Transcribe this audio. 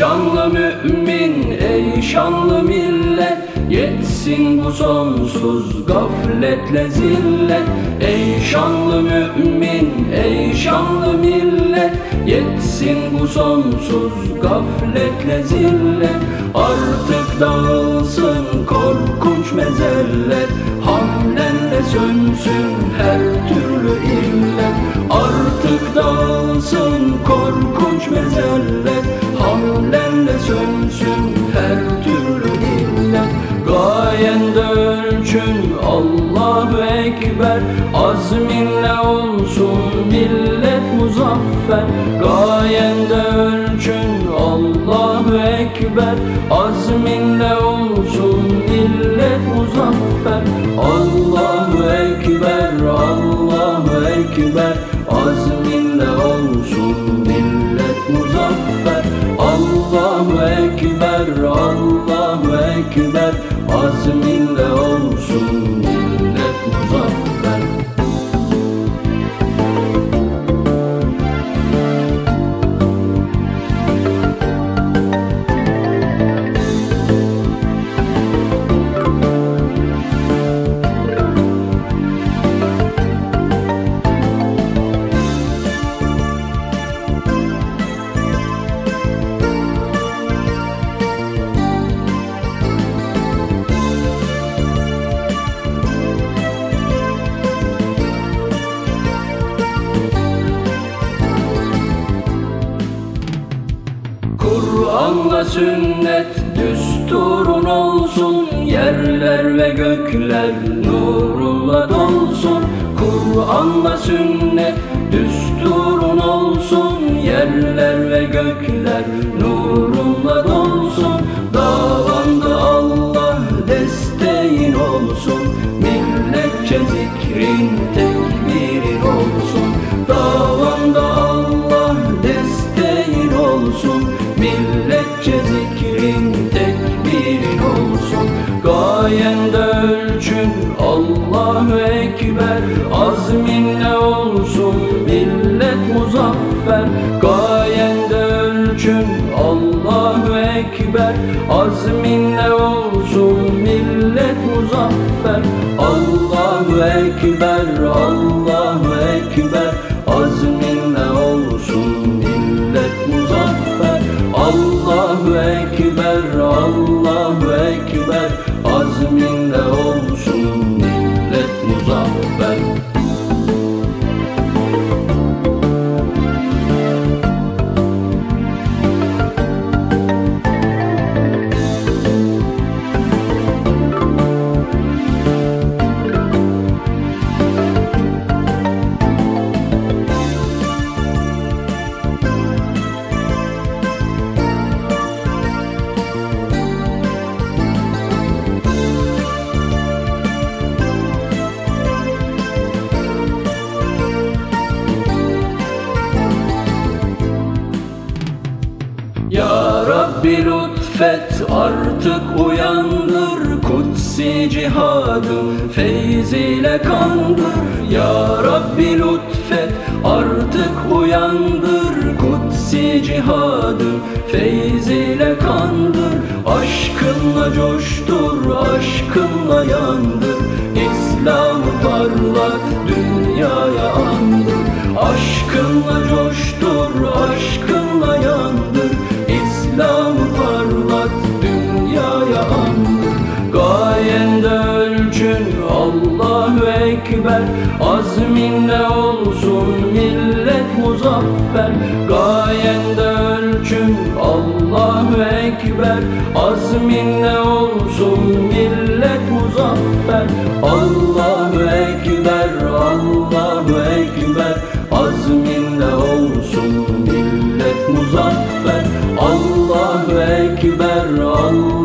şanlı mümin, ey şanlı millet Yetsin bu sonsuz gafletle zillet. Ey şanlı mümin, ey şanlı millet Yetsin bu sonsuz gafletle zillet. Artık dağılsın korkunç mezeller muzaffer Gayende ölçün Allahu Ekber. Azminle olsun millet muzaffer. Allahu Kur'an'la sünnet düsturun olsun Yerler ve gökler nurunla dolsun. Kur'an'la sünnet düsturun olsun Yerler ve gökler nurunla Ekber Azminle olsun Rabbi lütfet artık uyandır. Kutsi cihadın feyziyle kandır. Ya Rabbi lütfet artık uyandır. Kutsi cihadın feyziyle kandır. Aşkınla coştur, aşkınla yandır. İslam'ı parlat, dünyaya andır. Aşkınla coştur, Ekber Azminle olsun millet muzaffer. Gayende ölçün Allahu Ekber. Azminle olsun millet muzaffer. Allahu Ekber, Allahu Ekber. Azminle olsun millet muzaffer. Allahu Ekber, Allah